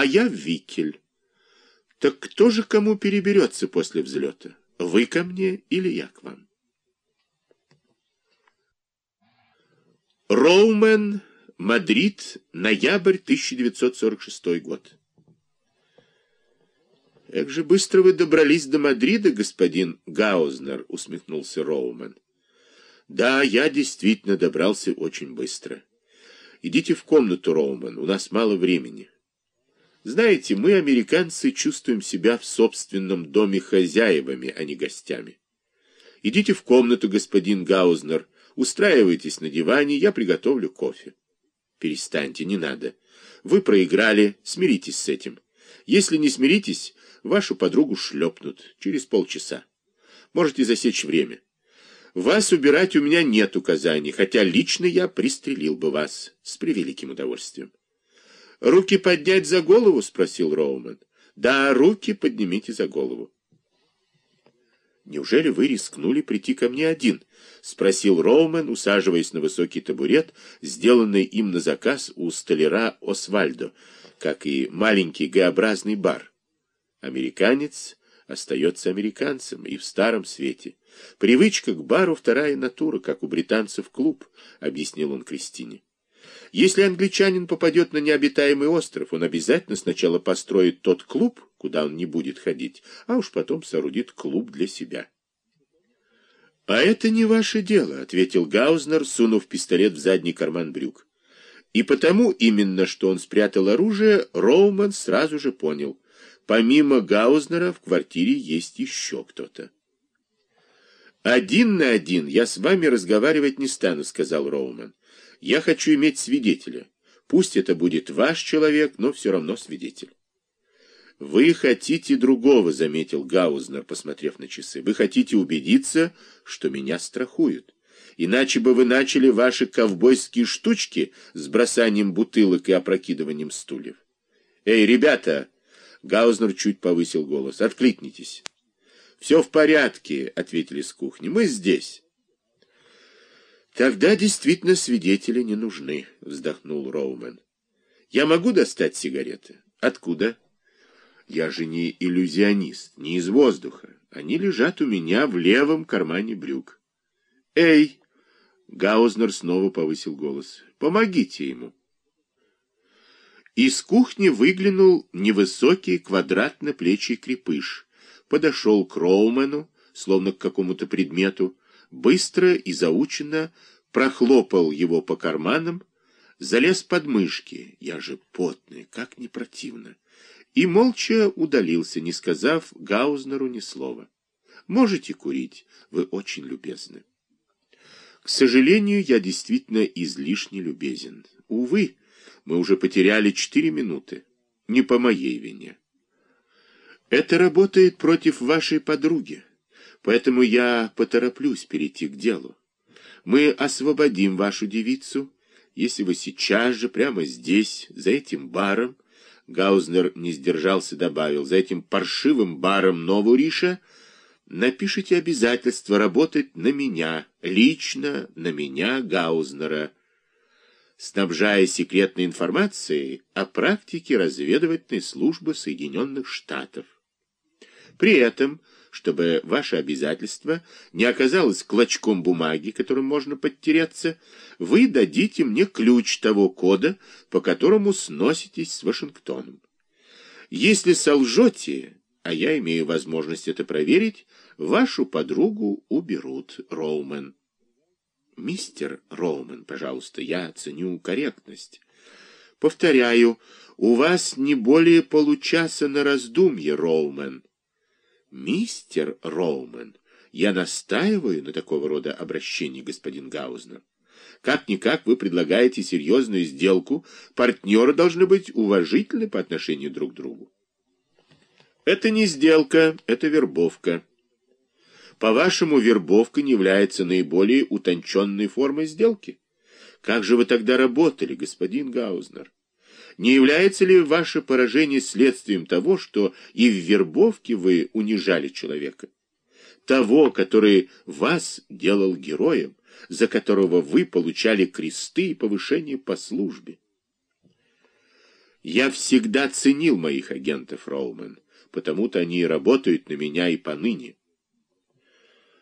а я Викель. Так кто же к кому переберется после взлета? Вы ко мне или я к вам? Роумен, Мадрид, ноябрь 1946 год. «Как же быстро вы добрались до Мадрида, господин Гаузнер», — усмехнулся Роумен. «Да, я действительно добрался очень быстро. Идите в комнату, Роумен, у нас мало времени. Знаете, мы, американцы, чувствуем себя в собственном доме хозяевами, а не гостями. Идите в комнату, господин Гаузнер, устраивайтесь на диване, я приготовлю кофе». «Перестаньте, не надо. Вы проиграли, смиритесь с этим. Если не смиритесь, вашу подругу шлепнут через полчаса. Можете засечь время. Вас убирать у меня нет указаний, хотя лично я пристрелил бы вас с превеликим удовольствием. «Руки поднять за голову?» — спросил Роуман. «Да, руки поднимите за голову». «Неужели вы рискнули прийти ко мне один?» — спросил Роумен, усаживаясь на высокий табурет, сделанный им на заказ у столяра Освальдо, как и маленький Г-образный бар. Американец остается американцем и в старом свете. Привычка к бару — вторая натура, как у британцев клуб, — объяснил он Кристине. Если англичанин попадет на необитаемый остров, он обязательно сначала построит тот клуб, куда он не будет ходить, а уж потом соорудит клуб для себя. «А это не ваше дело», — ответил Гаузнер, сунув пистолет в задний карман брюк. И потому именно, что он спрятал оружие, Роуман сразу же понял — Помимо Гаузнера в квартире есть еще кто-то. «Один на один я с вами разговаривать не стану», — сказал Роуман. «Я хочу иметь свидетеля. Пусть это будет ваш человек, но все равно свидетель». «Вы хотите другого», — заметил Гаузнер, посмотрев на часы. «Вы хотите убедиться, что меня страхуют. Иначе бы вы начали ваши ковбойские штучки с бросанием бутылок и опрокидыванием стульев. Эй, ребята!» Гаузнер чуть повысил голос. «Откликнитесь». «Все в порядке», — ответили с кухни. «Мы здесь». «Тогда действительно свидетели не нужны», — вздохнул Роумен. «Я могу достать сигареты?» «Откуда?» «Я же не иллюзионист, не из воздуха. Они лежат у меня в левом кармане брюк». «Эй!» — Гаузнер снова повысил голос. «Помогите ему». Из кухни выглянул невысокий квадратно-плечий крепыш, подошел к Роумену, словно к какому-то предмету, быстро и заученно прохлопал его по карманам, залез под мышки, я же потный, как не противно, и молча удалился, не сказав Гаузнеру ни слова. «Можете курить, вы очень любезны». К сожалению, я действительно излишне любезен. Увы, мы уже потеряли четыре минуты. Не по моей вине. Это работает против вашей подруги, поэтому я потороплюсь перейти к делу. Мы освободим вашу девицу, если вы сейчас же, прямо здесь, за этим баром, Гаузнер не сдержался, добавил, за этим паршивым баром Новуриша, напишите обязательство работать на меня, лично на меня, Гаузнера, снабжая секретной информацией о практике разведывательной службы Соединенных Штатов. При этом, чтобы ваше обязательство не оказалось клочком бумаги, которым можно подтереться, вы дадите мне ключ того кода, по которому сноситесь с Вашингтоном. Если солжете, а я имею возможность это проверить, вашу подругу уберут, Роумен. Мистер Роуман, пожалуйста, я ценю корректность. Повторяю, у вас не более получаса на раздумье, Роумен. Мистер Роумен, я настаиваю на такого рода обращении, господин Гаузнер. Как-никак вы предлагаете серьезную сделку, партнеры должны быть уважительны по отношению друг к другу. Это не сделка, это вербовка. По-вашему, вербовка не является наиболее утонченной формой сделки? Как же вы тогда работали, господин Гаузнер? Не является ли ваше поражение следствием того, что и в вербовке вы унижали человека? Того, который вас делал героем, за которого вы получали кресты и повышение по службе? Я всегда ценил моих агентов, Роумен, потому-то они и работают на меня и поныне.